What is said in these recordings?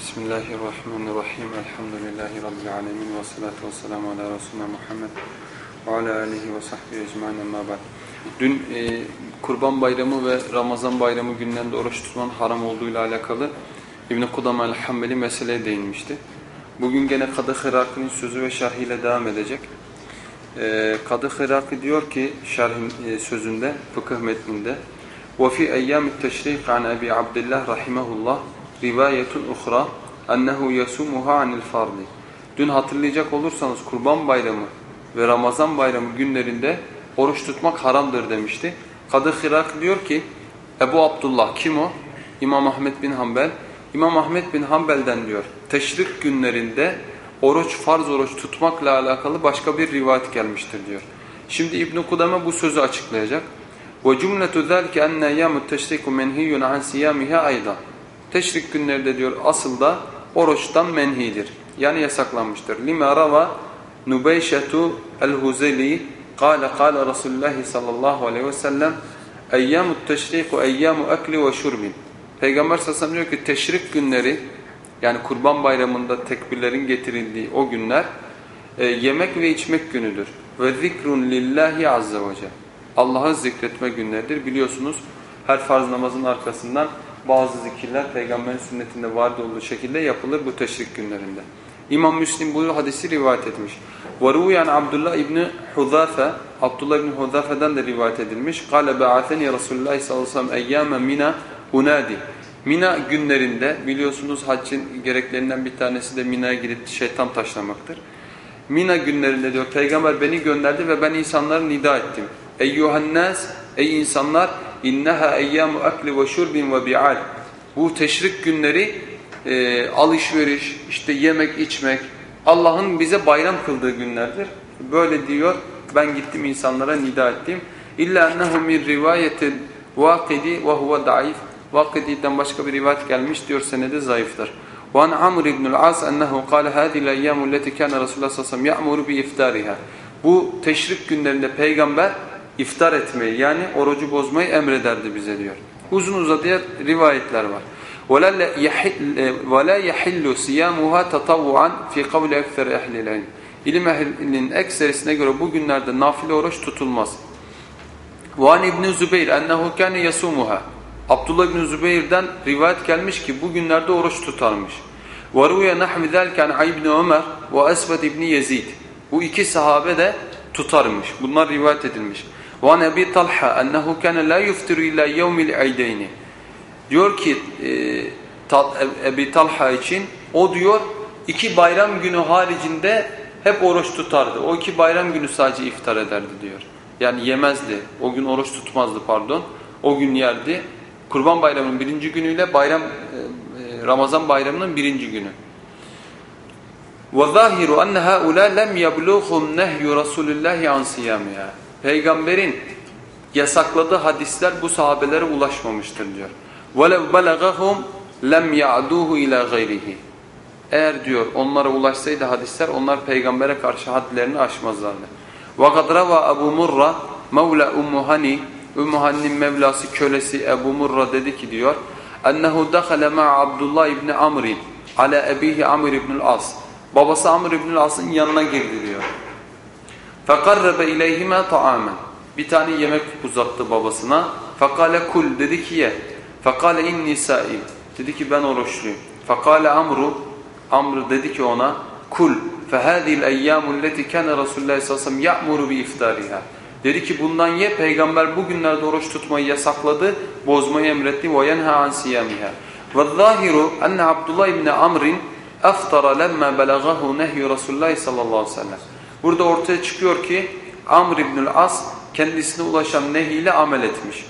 Bismillahirrahmanirrahim. Elhamdülillahi Rabbil alemin. Ve salatu ve selamu ala Resulüne Muhammed ve ala alihi ve sahbihi ecmain emma ba'd. Dün e, Kurban Bayramı ve Ramazan Bayramı günlerinde oruç tutmanın haram olduğuyla alakalı İbn-i Kudam el-Hammeli meseleye değinmişti. Bugün gene Kadı Hıraki'nin sözü ve şerhiyle devam edecek. E, Kadı Hıraki diyor ki şerhin e, sözünde, fıkıh metninde وَفِي اَيَّامِ التَّشْرِيقِ عَنْ اَبِي عَبْدِ اللّٰهِ رَحِمَهُ اللّٰهِ rivayetun uhra ennehu yasumuha anil fardi. Dün hatırlayacak olursanız Kurban Bayramı ve Ramazan Bayramı günlerinde oruç tutmak haramdır demişti. Kadı Hirak diyor ki Ebu Abdullah kim o? İmam Ahmet bin Hanbel. İmam Ahmet bin Hanbel'den diyor teşrik günlerinde oruç farz oruç tutmakla alakalı başka bir rivayet gelmiştir diyor. Şimdi İbn Kudame bu sözü açıklayacak. Ve cümletu zalike enne eyyamut teşriku menhiyun an siyamiha ayda. Teşrik günleri diyor asıl da oruçtan menhidir. Yani yasaklanmıştır. Lima rava Nubeyşetu el-Huzeli kâle kâle Resulullah sallallahu aleyhi ve sellem eyyâmut teşriku eyyâmu ekli ve şurbin. Peygamber sallallahu diyor ki teşrik günleri yani kurban bayramında tekbirlerin getirildiği o günler e, yemek ve içmek günüdür. Ve zikrun lillahi azze ve. Allah'ı zikretme günleridir. Biliyorsunuz her farz namazın arkasından bazı zikirler peygamberin sünnetinde vardı olduğu şekilde yapılır bu teşrik günlerinde. İmam Müslim bu hadisi rivayet etmiş. وَرُوْيَنْ Abdullah İbni Huzafe Abdullah İbni Huzafe'den de rivayet edilmiş. قَالَ بَعَثَنِي Resulullah sallallahu aleyhi ve sellem اَيَّامَ mina unadi. Mina günlerinde biliyorsunuz haccın gereklerinden bir tanesi de Mina'ya gidip şeytan taşlamaktır. Mina günlerinde diyor peygamber beni gönderdi ve ben insanları nida ettim. Eyyuhannas ey insanlar inneha eyyamu akli ve şurbin ve bi'al. Bu teşrik günleri e, alışveriş, işte yemek içmek, Allah'ın bize bayram kıldığı günlerdir. Böyle diyor. Ben gittim insanlara nida ettim. İlla ennehu min rivayetin vakidi ve huve daif. Vakidi'den başka bir rivayet gelmiş diyor senedi zayıftır. وعن عمرو بن العاص أنه قال هذه الأيام التي كان رسول الله صلى الله عليه وسلم يأمر بإفطارها. Bu teşrik günlerinde peygamber iftar etmeyi yani orucu bozmayı emrederdi bize diyor. Uzun uzadıya rivayetler var. وَلَا يَحِلُّ سِيَامُهَا تَطَوُّعًا فِي قَوْلِ اَكْثَرِ اَهْلِ الْعِلْمِ İlim ehlinin ekserisine göre bu günlerde nafile oruç tutulmaz. وَاَنْ İbn Zübeyir اَنَّهُ كَانَ يَسُومُهَا Abdullah İbn Zübeyir'den rivayet gelmiş ki bu günlerde oruç tutarmış. وَرُوْيَ نَحْمِ ذَلْكَ عَنْ عِبْنِ Ömer وَأَسْبَدْ İbni Yezid Bu iki sahabe de tutarmış. Bunlar rivayet edilmiş. وَاَنْ اَبِي طَلْحَ اَنَّهُ كَانَ لَا يُفْتِرُ اِلَّا يَوْمِ الْعَيْدَيْنِ Diyor ki e, Ebi Talha için o diyor iki bayram günü haricinde hep oruç tutardı. O iki bayram günü sadece iftar ederdi diyor. Yani yemezdi. O gün oruç tutmazdı pardon. O gün yerdi. Kurban bayramının birinci günüyle bayram e, e, Ramazan bayramının birinci günü. وَظَاهِرُ أَنَّ هَؤُلَا لَمْ يَبْلُغْهُمْ نَهْيُ رَسُولِ اللّٰهِ عَنْ سِيَامِهَا Peygamberin yasakladığı hadisler bu sahabelere ulaşmamıştır diyor. وَلَوْ بَلَغَهُمْ lem ya'duhu ila gayrihi. Eğer diyor onlara ulaşsaydı hadisler onlar peygambere karşı hadlerini aşmazlardı. وَقَدْ رَوَى Abu Murra Mevla Ummu Hani Ummu Hani'nin Mevlası kölesi Ebu Murra dedi ki diyor ennehu dakhala ma'a Abdullah ibn Amr ala abihi Amr ibn al-As. Babası Amr ibn al-As'ın yanına girdi diyor. فَقَرَّبَ اِلَيْهِمَا طَعَامًا Bir tane yemek uzattı babasına. فَقَالَ kul dedi ki ye. فَقَالَ اِنِّي سَائِمْ Dedi ki ben oruçluyum. فَقَالَ Amru Amr dedi ki ona kul فَهَذِي الْاَيَّامُ الَّتِي كَانَ رَسُولُ اللّٰهِ sallallahu يَأْمُرُ بِاِفْتَارِهَا Dedi ki bundan ye peygamber bu günlerde oruç tutmayı yasakladı, bozmayı emretti. وَيَنْهَا عَنْ سِيَامِهَا وَالظَّاهِرُ أَنَّ Abdullah ibn Amr'in اَفْتَرَ لَمَّا بَلَغَهُ نَهْيُ رَسُولُ اللّٰهِ sallallahu aleyhi ve sellem. Burada ortaya çıkıyor ki Amr ibn As kendisine ulaşan nehiyle amel etmiş.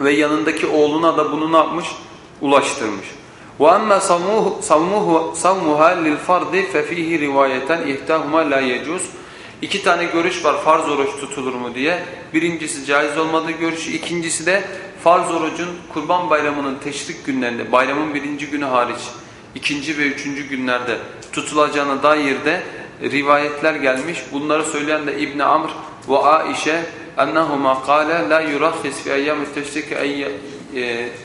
Ve yanındaki oğluna da bunu ne yapmış? Ulaştırmış. وَأَمَّا صَوْمُهَا لِلْفَرْضِ فَفِيهِ رِوَايَةً اِهْتَاهُمَا لَا يَجُوزُ İki tane görüş var farz oruç tutulur mu diye. Birincisi caiz olmadığı görüşü. ikincisi de farz orucun kurban bayramının teşrik günlerinde bayramın birinci günü hariç ikinci ve üçüncü günlerde tutulacağına dair de rivayetler gelmiş. Bunları söyleyen de İbn Amr ve Aişe ennehuma kâle la yurahhis fi eyyâmit teşrik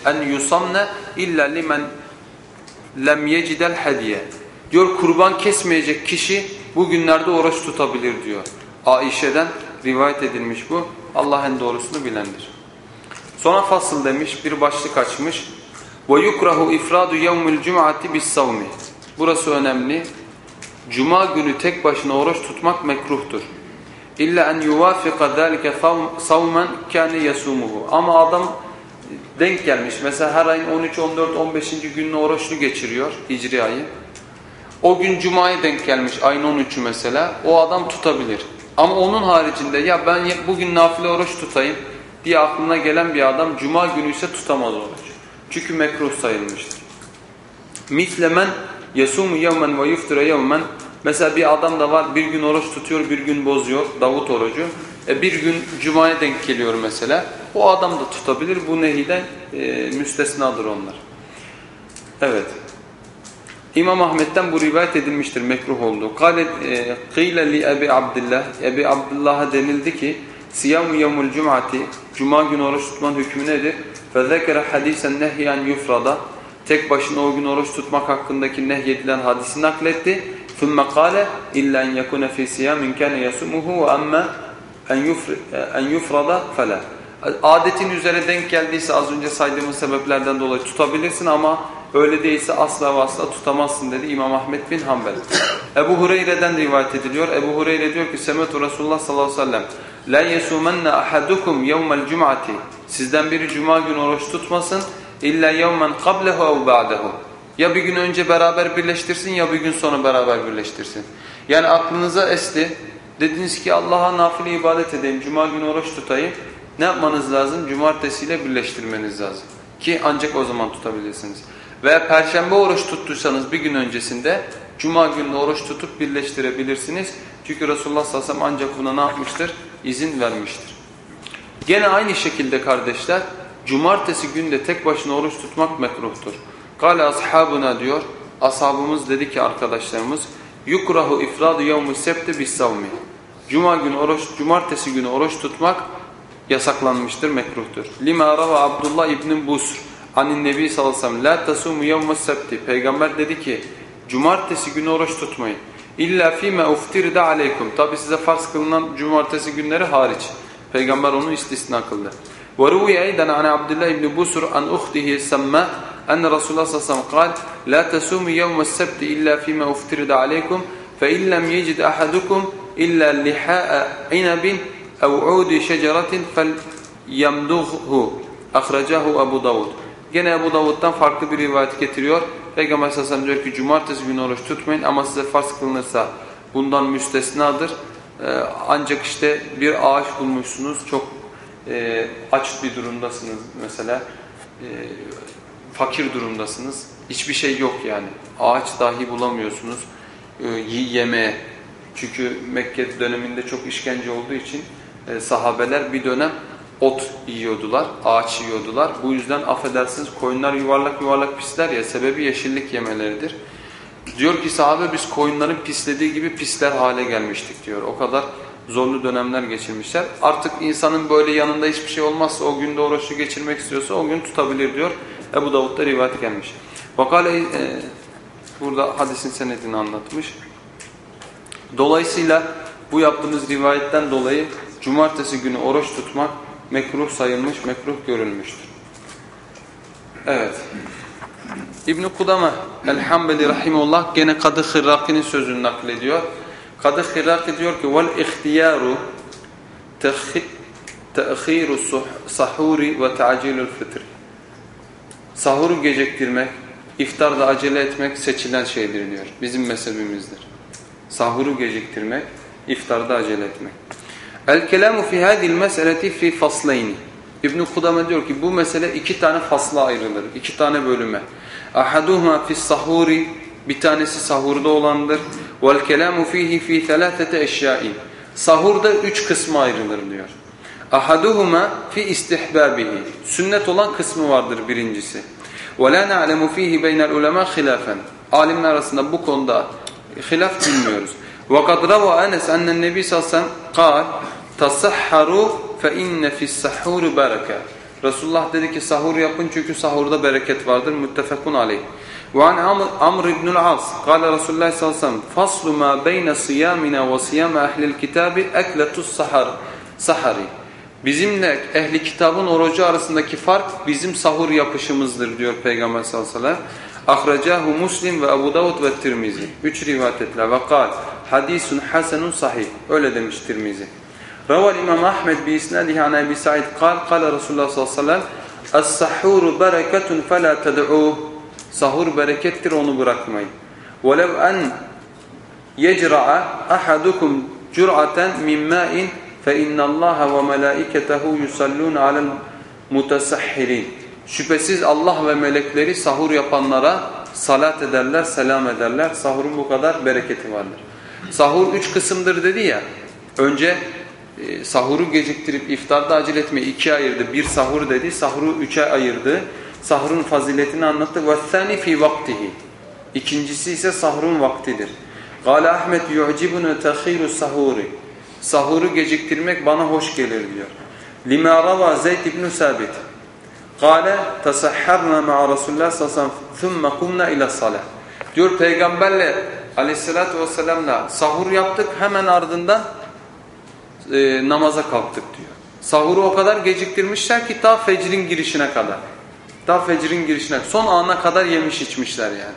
en yusamne illa limen lem yecidel hediye. Diyor kurban kesmeyecek kişi bu günlerde oruç tutabilir diyor. Aişe'den rivayet edilmiş bu. Allah en doğrusunu bilendir. Sonra fasıl demiş bir başlık açmış. Ve yukrahu ifradu yevmil cum'ati bis savmi. Burası önemli. Cuma günü tek başına oruç tutmak mekruhtur. İlla en yuvafika zalike savmen kâne yasumuhu. Ama adam denk gelmiş. Mesela her ayın 13, 14, 15. gününü oruçlu geçiriyor hicri ayı. O gün Cuma'ya denk gelmiş ayın 13'ü mesela. O adam tutabilir. Ama onun haricinde ya ben bugün nafile oruç tutayım diye aklına gelen bir adam Cuma günü ise tutamaz oruç. Çünkü mekruh sayılmıştır. Mislemen yevmen ve yuftire yevmen Mesela bir adam da var bir gün oruç tutuyor bir gün bozuyor Davut orucu. E bir gün Cuma'ya denk geliyor mesela. O adam da tutabilir. Bu nehiden e, müstesnadır onlar. Evet. İmam Ahmet'ten bu rivayet edilmiştir mekruh olduğu. Kale kıyle li Ebi Abdullah. Ebi Abdullah'a denildi ki Siyamu yevmul cum'ati Cuma günü oruç tutmanın hükmü nedir? Fezekere hadisen nehyen yufrada Tek başına o gün oruç tutmak hakkındaki nehyedilen hadisi nakletti. ثُمَّ قَالَ اِلَّا اَنْ يَكُنَ فِي سِيَامٍ كَانَ يَسُمُهُ وَأَمَّا en yufrada fela. Adetin üzere denk geldiyse az önce saydığımız sebeplerden dolayı tutabilirsin ama öyle değilse asla ve asla tutamazsın dedi İmam Ahmet bin Hanbel. Ebu Hureyre'den rivayet ediliyor. Ebu Hureyre diyor ki Semetu Resulullah sallallahu aleyhi ve sellem La yesumenne ahadukum yevmel cum'ati Sizden biri cuma günü oruç tutmasın illa yevmen qablehu ev ba'dehu ya bir gün önce beraber birleştirsin ya bir gün sonra beraber birleştirsin. Yani aklınıza esti. Dediniz ki Allah'a nafile ibadet edeyim. Cuma günü oruç tutayım. Ne yapmanız lazım? Cumartesiyle birleştirmeniz lazım. Ki ancak o zaman tutabilirsiniz. Veya perşembe oruç tuttuysanız bir gün öncesinde Cuma günü oruç tutup birleştirebilirsiniz. Çünkü Resulullah sallallahu aleyhi ve sellem ancak buna ne yapmıştır? İzin vermiştir. Gene aynı şekilde kardeşler Cumartesi günde tek başına oruç tutmak mekruhtur. Kale ashabuna diyor. Ashabımız dedi ki arkadaşlarımız yukrahu ifradu yevmu septi bis savmi. Cuma günü oruç, cumartesi günü oruç tutmak yasaklanmıştır, mekruhtur. Lima rava Abdullah ibn Busr anin nebi sallallahu aleyhi ve sellem la tasumu yevmu septi. Peygamber dedi ki cumartesi günü oruç tutmayın. İlla fîme uftirde aleykum. Tabi size farz kılınan cumartesi günleri hariç. Peygamber onu istisna kıldı. وروي أيضا عن عبد الله بن بسر عن أخته سماء أن رسول الله صلى الله عليه وسلم قال لا تسوموا يوم السبت إلا فيما افترض عليكم فإن لم يجد أحدكم إلا لحاء عنب أو عود شجرة فليمضغه أخرجه أبو داود Gene Ebu Davud'dan farklı bir rivayet getiriyor. Peygamber sallallahu aleyhi ve sellem diyor ki cumartesi günü oruç tutmayın ama size farz kılınırsa bundan müstesnadır. Ee, ancak işte bir ağaç bulmuşsunuz çok e, aç bir durumdasınız mesela. E, fakir durumdasınız. Hiçbir şey yok yani. Ağaç dahi bulamıyorsunuz. E, yemeye. Çünkü Mekke döneminde çok işkence olduğu için e, sahabeler bir dönem ot yiyordular, ağaç yiyordular. Bu yüzden affedersiniz koyunlar yuvarlak yuvarlak pisler ya sebebi yeşillik yemeleridir. Diyor ki sahabe biz koyunların pislediği gibi pisler hale gelmiştik diyor. O kadar zorlu dönemler geçirmişler. Artık insanın böyle yanında hiçbir şey olmazsa o günde oruçlu geçirmek istiyorsa o gün tutabilir diyor. Ebu Davud'da rivayet gelmiş. Vakale e, burada hadisin senedini anlatmış. Dolayısıyla bu yaptığımız rivayetten dolayı cumartesi günü oruç tutmak mekruh sayılmış, mekruh görülmüştür. Evet. İbn-i Kudame el-Hambeli rahimullah gene Kadı Hırraki'nin sözünü naklediyor. Kadı Hırraki diyor ki vel ihtiyaru te'khiru sahuri ve ta'cilul fitri. Sahuru geciktirmek, iftarda acele etmek seçilen şeydir diyor. Bizim mezhebimizdir. Sahuru geciktirmek, iftarda acele etmek. El kelamu fi hadhihi meseleti fi faslayn. İbn Kudame diyor ki bu mesele iki tane fasla ayrılır. iki tane bölüme. Ahaduhuma fi sahuri bir tanesi sahurda olandır. Kelamu fihi fi thalathati eşyain. Sahurda üç kısma ayrılır diyor. Ahaduhuma fi istihbabihi. Sünnet olan kısmı vardır birincisi. La na'lemu fihi beynel ulema hilafen. Alimler arasında bu konuda hilaf bilmiyoruz. Nebi sallallahu aleyhi ve sellem kal tasahharu fe inne fis sahuri bereke. Resulullah dedi ki sahur yapın çünkü sahurda bereket vardır. Muttefekun aleyh. وعن عمرو بن العاص قال رسول الله صلى الله عليه وسلم فصل ما بين صيامنا وصيام أهل الكتاب أكلة السحر سحري Bizimle ehli kitabın orucu arasındaki fark bizim sahur yapışımızdır diyor Peygamber sallallahu aleyhi ve sellem. Ahracahu Muslim ve Ebu Davud ve Tirmizi. Üç rivayet ettiler. Ve kal hadisun hasenun sahih. Öyle demiş Tirmizi. Raval İmam Ahmed bi isnadihi an Ebi Sa'id kal kal Resulullah sallallahu aleyhi ve sellem Es-sahuru bereketun fela ted'uh. Sahur berekettir onu bırakmayın. وَلَوْ أَنْ يَجْرَعَ أَحَدُكُمْ جُرْعَةً مِنْ مَاءٍ فَاِنَّ اللّٰهَ وَمَلَائِكَتَهُ يُسَلُّونَ عَلَى الْمُتَسَحِّرِينَ Şüphesiz Allah ve melekleri sahur yapanlara salat ederler, selam ederler. Sahurun bu kadar bereketi vardır. Sahur üç kısımdır dedi ya. Önce e, sahuru geciktirip iftarda acele etmeyi ikiye ayırdı. Bir sahur dedi, sahuru üçe ayırdı. Sahurun faziletini anlattı. وَالثَّانِ فِي وَقْتِهِ İkincisi ise sahurun vaktidir. قال Ahmet yu'cibuna takhiru sahuri. Sahuru geciktirmek bana hoş gelir diyor. Lima rava Zeyd ibn Sabit. Kale tasahharna ma'a Resulullah sallallahu aleyhi ve sellem thumma kumna ila salah. Diyor peygamberle aleyhissalatü vesselamla sahur yaptık hemen ardından e, namaza kalktık diyor. Sahuru o kadar geciktirmişler ki ta fecrin girişine kadar. Ta fecrin girişine son ana kadar yemiş içmişler yani.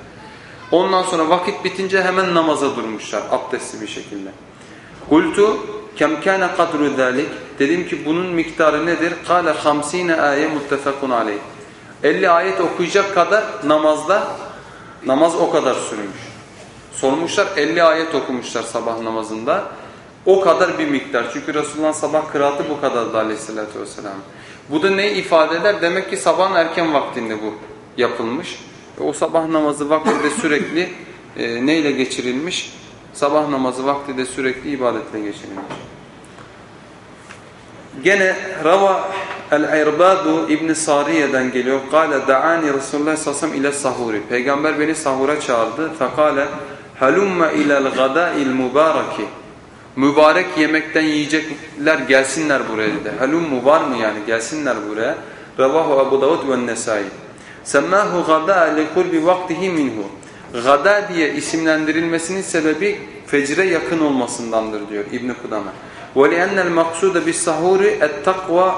Ondan sonra vakit bitince hemen namaza durmuşlar abdestli bir şekilde. Kultu kem kana kadru zalik dedim ki bunun miktarı nedir? Kale 50 ayet muttefakun aleyh. 50 ayet okuyacak kadar namazda namaz o kadar sürmüş. Sormuşlar 50 ayet okumuşlar sabah namazında. O kadar bir miktar. Çünkü Resulullah'ın sabah kıraatı bu kadardı aleyhissalatü vesselam. Bu da ne ifade eder? Demek ki sabahın erken vaktinde bu yapılmış. O sabah namazı vakti de sürekli e, neyle geçirilmiş? Sabah namazı vakti de sürekli ibadetle geçirilmiş. Gene Rava El-İrbadu İbn Sariye'den geliyor. Kale da'ani Resulullah aleyhi ve sahuri. Peygamber beni sahura çağırdı. Fekale halumma ila'l gada'il mübareki. Mübarek yemekten yiyecekler gelsinler buraya dedi. Halummu var mı yani gelsinler buraya. Ravahu Ebu Davud ve Nesai. Semmahu gada li kurbi vaktihi minhu. Gada diye isimlendirilmesinin sebebi fecre yakın olmasındandır diyor İbn Kudame. Ve li'enne el-maksude bis-sahuri et-takva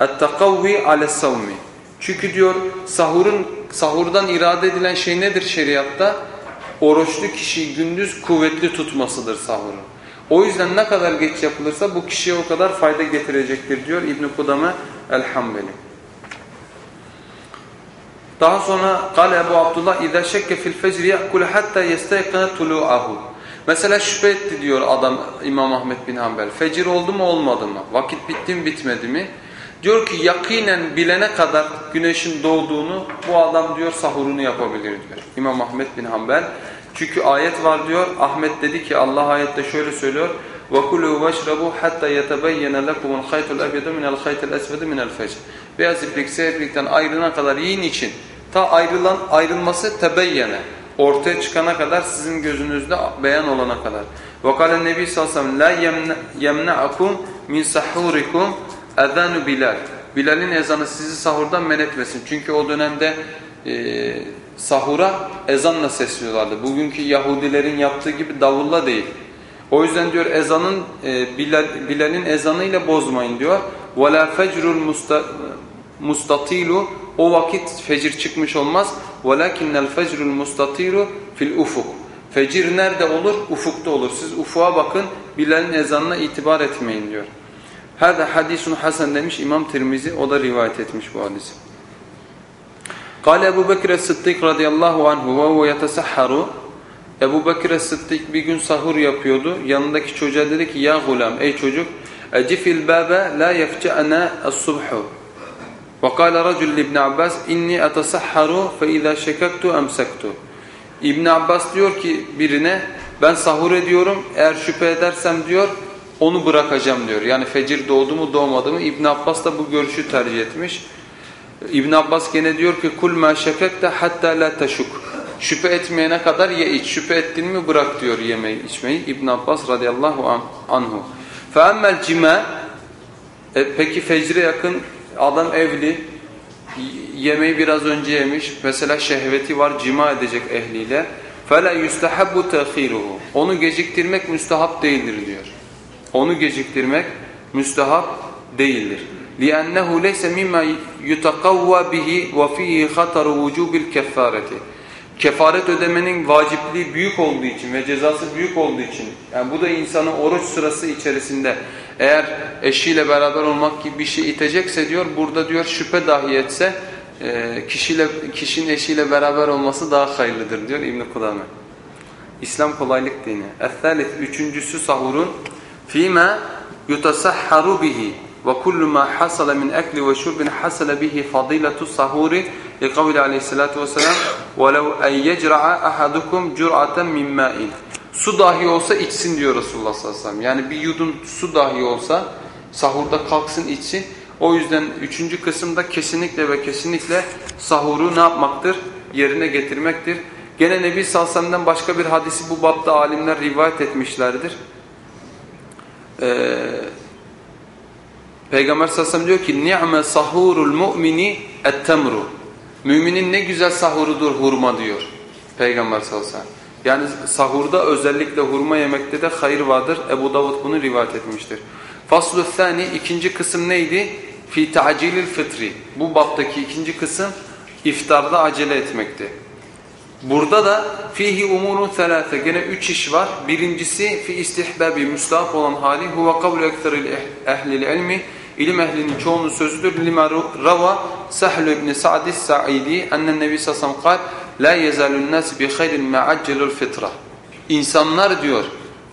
et-takavvi ale's-savmi. Çünkü diyor sahurun sahurdan irade edilen şey nedir şeriatta? Oruçlu kişiyi gündüz kuvvetli tutmasıdır sahurun. O yüzden ne kadar geç yapılırsa bu kişiye o kadar fayda getirecektir diyor İbn Kudame el-Hambeli. Daha sonra kâle Ebu Abdullah اِذَا شَكَّ فِي الْفَجْرِ يَأْكُلَ حَتَّى يَسْتَيْقَنَ طُلُوعَهُ Mesela şüphe etti diyor adam İmam Ahmet bin Hanbel. Fecir oldu mu olmadı mı? Vakit bitti mi bitmedi mi? Diyor ki yakinen bilene kadar güneşin doğduğunu bu adam diyor sahurunu yapabilir diyor. İmam Ahmet bin Hanbel. Çünkü ayet var diyor. Ahmet dedi ki Allah ayette şöyle söylüyor. وَكُلُوا وَاشْرَبُوا حَتَّى يَتَبَيَّنَ لَكُمُ الْخَيْطُ الْأَبْيَدُ مِنَ الْخَيْطِ الْأَسْوَدِ مِنَ الْفَجْرِ Beyaz iplik, siyah iplikten ayrılana kadar yiyin için. Ta ayrılan ayrılması tebeyyene. Ortaya çıkana kadar sizin gözünüzde beyan olana kadar. وَقَالَ النَّبِي sallallahu aleyhi ve sellem لَا يَمْنَعَكُمْ مِنْ سَحُورِكُمْ اَذَانُ Bilal. Bilal'in ezanı sizi sahurdan men etmesin. Çünkü o dönemde e, sahura ezanla sesliyorlardı. Bugünkü Yahudilerin yaptığı gibi davulla değil. O yüzden diyor ezanın e, Bilal, Bilal'in ezanıyla bozmayın diyor. وَلَا فَجْرُ الْمُسْتَطِيلُ O vakit fecir çıkmış olmaz. وَلَكِنَّ الْفَجْرُ الْمُسْتَطِيلُ fil ufuk. Fecir nerede olur? Ufukta olur. Siz ufuğa bakın, Bilal'in ezanına itibar etmeyin diyor. Hada hadisun hasen demiş İmam Tirmizi, o da rivayet etmiş bu hadisi. Kale Ebu Bekir Sıddık radıyallahu anhu ve huve yetesahharu Ebu Bekir Sıddık bir gün sahur yapıyordu. Yanındaki çocuğa dedi ki ya gulam ey çocuk ecifil babe la yefce'ana as-subhu. Ve kâle racul ibn Abbas inni etesahharu fe izâ şekektu emsektu. İbn Abbas diyor ki birine ben sahur ediyorum eğer şüphe edersem diyor onu bırakacağım diyor. Yani fecir doğdu mu doğmadı mı İbn Abbas da bu görüşü tercih etmiş. İbn Abbas gene diyor ki kul ma şekekte hatta la taşuk. Şüphe etmeyene kadar ye iç. Şüphe ettin mi bırak diyor yemeği içmeyi. İbn Abbas radıyallahu anhu. Fe emmel cime e, peki fecre yakın adam evli yemeği biraz önce yemiş. Mesela şehveti var cima edecek ehliyle. Fela yustahabbu ta'khiruhu. Onu geciktirmek müstahap değildir diyor. Onu geciktirmek müstahap değildir. لِأَنَّهُ لَيْسَ مِمَّا يُتَقَوَّى بِهِ وَفِيهِ خَطَرُ وُجُوبِ الْكَفَّارَةِ Kefaret ödemenin vacipliği büyük olduğu için ve cezası büyük olduğu için yani bu da insanı oruç sırası içerisinde eğer eşiyle beraber olmak gibi bir şey itecekse diyor burada diyor şüphe dahi etse e, kişiyle, kişinin eşiyle beraber olması daha hayırlıdır diyor İbn-i Kudame. İslam kolaylık dini. Es-salis üçüncüsü sahurun fîmâ yutasahharu bihi ve kullu ma hasala min ekli ve şurbin hasala bihi fadilatu sahuri li kavli aleyhissalatu vesselam وَلَوْ اَنْ يَجْرَعَ اَحَدُكُمْ جُرْعَةً مِنْ مَاءٍ Su dahi olsa içsin diyor Resulullah sallallahu aleyhi ve sellem. Yani bir yudum su dahi olsa sahurda kalksın içsin. O yüzden üçüncü kısımda kesinlikle ve kesinlikle sahuru ne yapmaktır? Yerine getirmektir. Gene Nebi Salsam'dan başka bir hadisi bu bapta alimler rivayet etmişlerdir. Ee, Peygamber Salsam diyor ki ni'me sahurul mu'mini et-temru. Müminin ne güzel sahurudur hurma diyor Peygamber sallallahu aleyhi ve sellem. Yani sahurda özellikle hurma yemekte de hayır vardır. Ebu Davud bunu rivayet etmiştir. Faslu thani ikinci kısım neydi? Fi ta'cilil fitri. Bu baptaki ikinci kısım iftarda acele etmekti. Burada da fihi umurun selase gene üç iş var. Birincisi fi istihbabi müstahap olan hali huve kavlu ekseril ehlil ilmi İlim ehlinin çoğunun sözüdür. Lima rava Sahl ibn Sa'd Sa'idi ennen Nebi sallallahu aleyhi la yezalun nas bi hayrin ma accelul fitra. İnsanlar diyor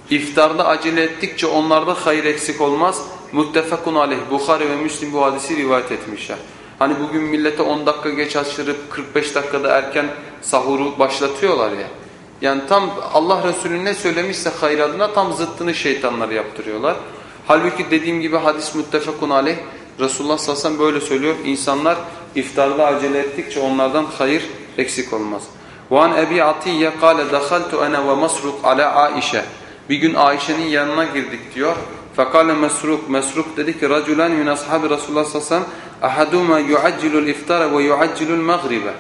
iftarda acele ettikçe onlarda hayır eksik olmaz. Muttefakun aleyh. Bukhari ve Müslim bu hadisi rivayet etmişler. Hani bugün millete 10 dakika geç açtırıp 45 dakikada erken sahuru başlatıyorlar ya. Yani tam Allah Resulü ne söylemişse hayır adına tam zıttını şeytanlar yaptırıyorlar. Halbuki dediğim gibi hadis müttefekun aleyh. Resulullah sallallahu aleyhi ve sellem böyle söylüyor. İnsanlar iftarda acele ettikçe onlardan hayır eksik olmaz. وَاَنْ اَبِي عَطِيَّ قَالَ دَخَلْتُ اَنَا وَمَسْرُقْ عَلَى عَائِشَةِ Bir gün Ayşe'nin yanına girdik diyor. Fekale Mesruk. Mesruk dedi ki Raculan min ashabi Resulullah sallallahu aleyhi ve sellem ahaduma yuaccilul iftara ve yuaccilul magribe.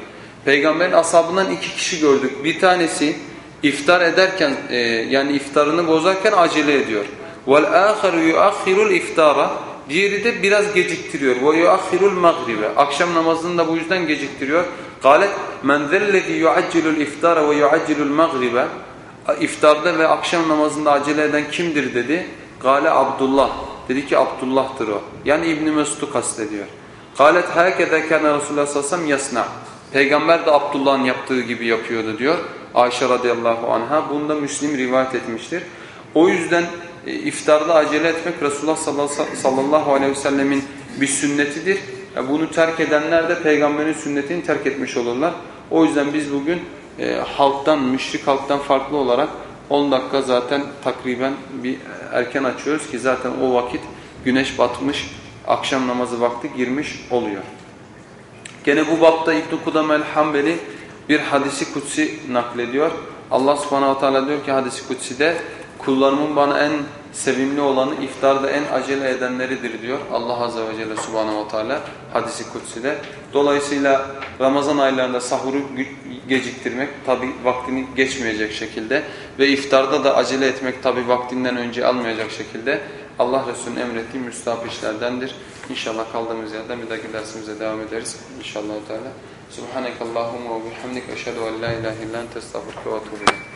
Peygamberin ashabından iki kişi gördük. Bir tanesi iftar ederken e, yani iftarını bozarken acele ediyor. Vel aharu yuakhirul iftara. Diğeri de biraz geciktiriyor. Ve yuakhirul magribe. Akşam namazını da bu yüzden geciktiriyor. Galet men zellezi yuaccilul iftara ve yuaccilul magribe. İftarda ve akşam namazında acele eden kimdir dedi. Gale Abdullah. Dedi ki Abdullah'tır o. Yani İbn Mesud'u kastediyor. Galet herkese kana Resulullah sallallahu sellem Peygamber de Abdullah'ın yaptığı gibi yapıyordu diyor. Ayşe radıyallahu anha. Bunu da Müslim rivayet etmiştir. O yüzden e, iftarda acele etmek Resulullah sallallahu aleyhi ve sellemin bir sünnetidir. E, bunu terk edenler de peygamberin sünnetini terk etmiş olurlar. O yüzden biz bugün e, halktan, müşrik halktan farklı olarak 10 dakika zaten takriben bir erken açıyoruz ki zaten o vakit güneş batmış, akşam namazı vakti girmiş oluyor. Gene bu bapta İbn-i Kudamel Hanbeli bir hadisi kutsi naklediyor. Allah subhanahu teala diyor ki hadisi kutsi'de kullarımın bana en sevimli olanı iftarda en acele edenleridir diyor Allah Azze ve Celle Subhanahu Teala hadisi kutsi'de. Dolayısıyla Ramazan aylarında sahuru geciktirmek tabi vaktini geçmeyecek şekilde ve iftarda da acele etmek tabi vaktinden önce almayacak şekilde Allah Resulü'nün emrettiği müstahap işlerdendir. İnşallah kaldığımız yerden bir dahaki dersimize devam ederiz. İnşallah Teala. Subhanekallahumma ve bihamdik eşhedü en la ilahe illa ente ve